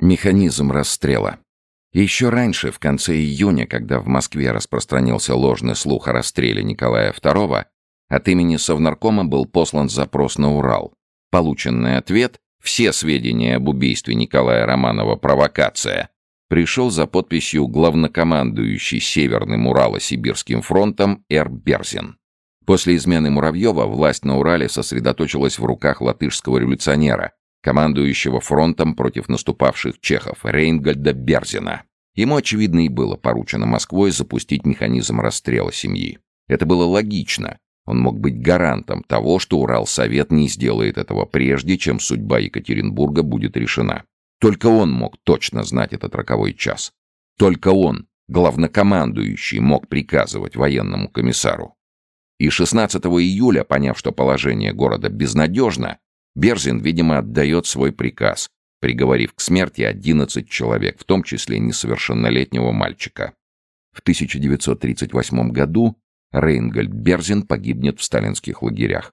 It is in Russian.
Механизм расстрела. Еще раньше, в конце июня, когда в Москве распространился ложный слух о расстреле Николая II, от имени Совнаркома был послан запрос на Урал. Полученный ответ «Все сведения об убийстве Николая Романова – провокация» пришел за подписью главнокомандующий Северным Урало-Сибирским фронтом Р. Берзин. После измены Муравьева власть на Урале сосредоточилась в руках латышского революционера, командующего фронтом против наступавших чехов Рейнгольда Берзина. Ему, очевидно, и было поручено Москвой запустить механизм расстрела семьи. Это было логично. Он мог быть гарантом того, что Уралсовет не сделает этого прежде, чем судьба Екатеринбурга будет решена. Только он мог точно знать этот роковой час. Только он, главнокомандующий, мог приказывать военному комиссару. И 16 июля, поняв, что положение города безнадежно, Берзин, видимо, отдает свой приказ, приговорив к смерти 11 человек, в том числе несовершеннолетнего мальчика. В 1938 году Рейнгольд Берзин погибнет в сталинских лагерях.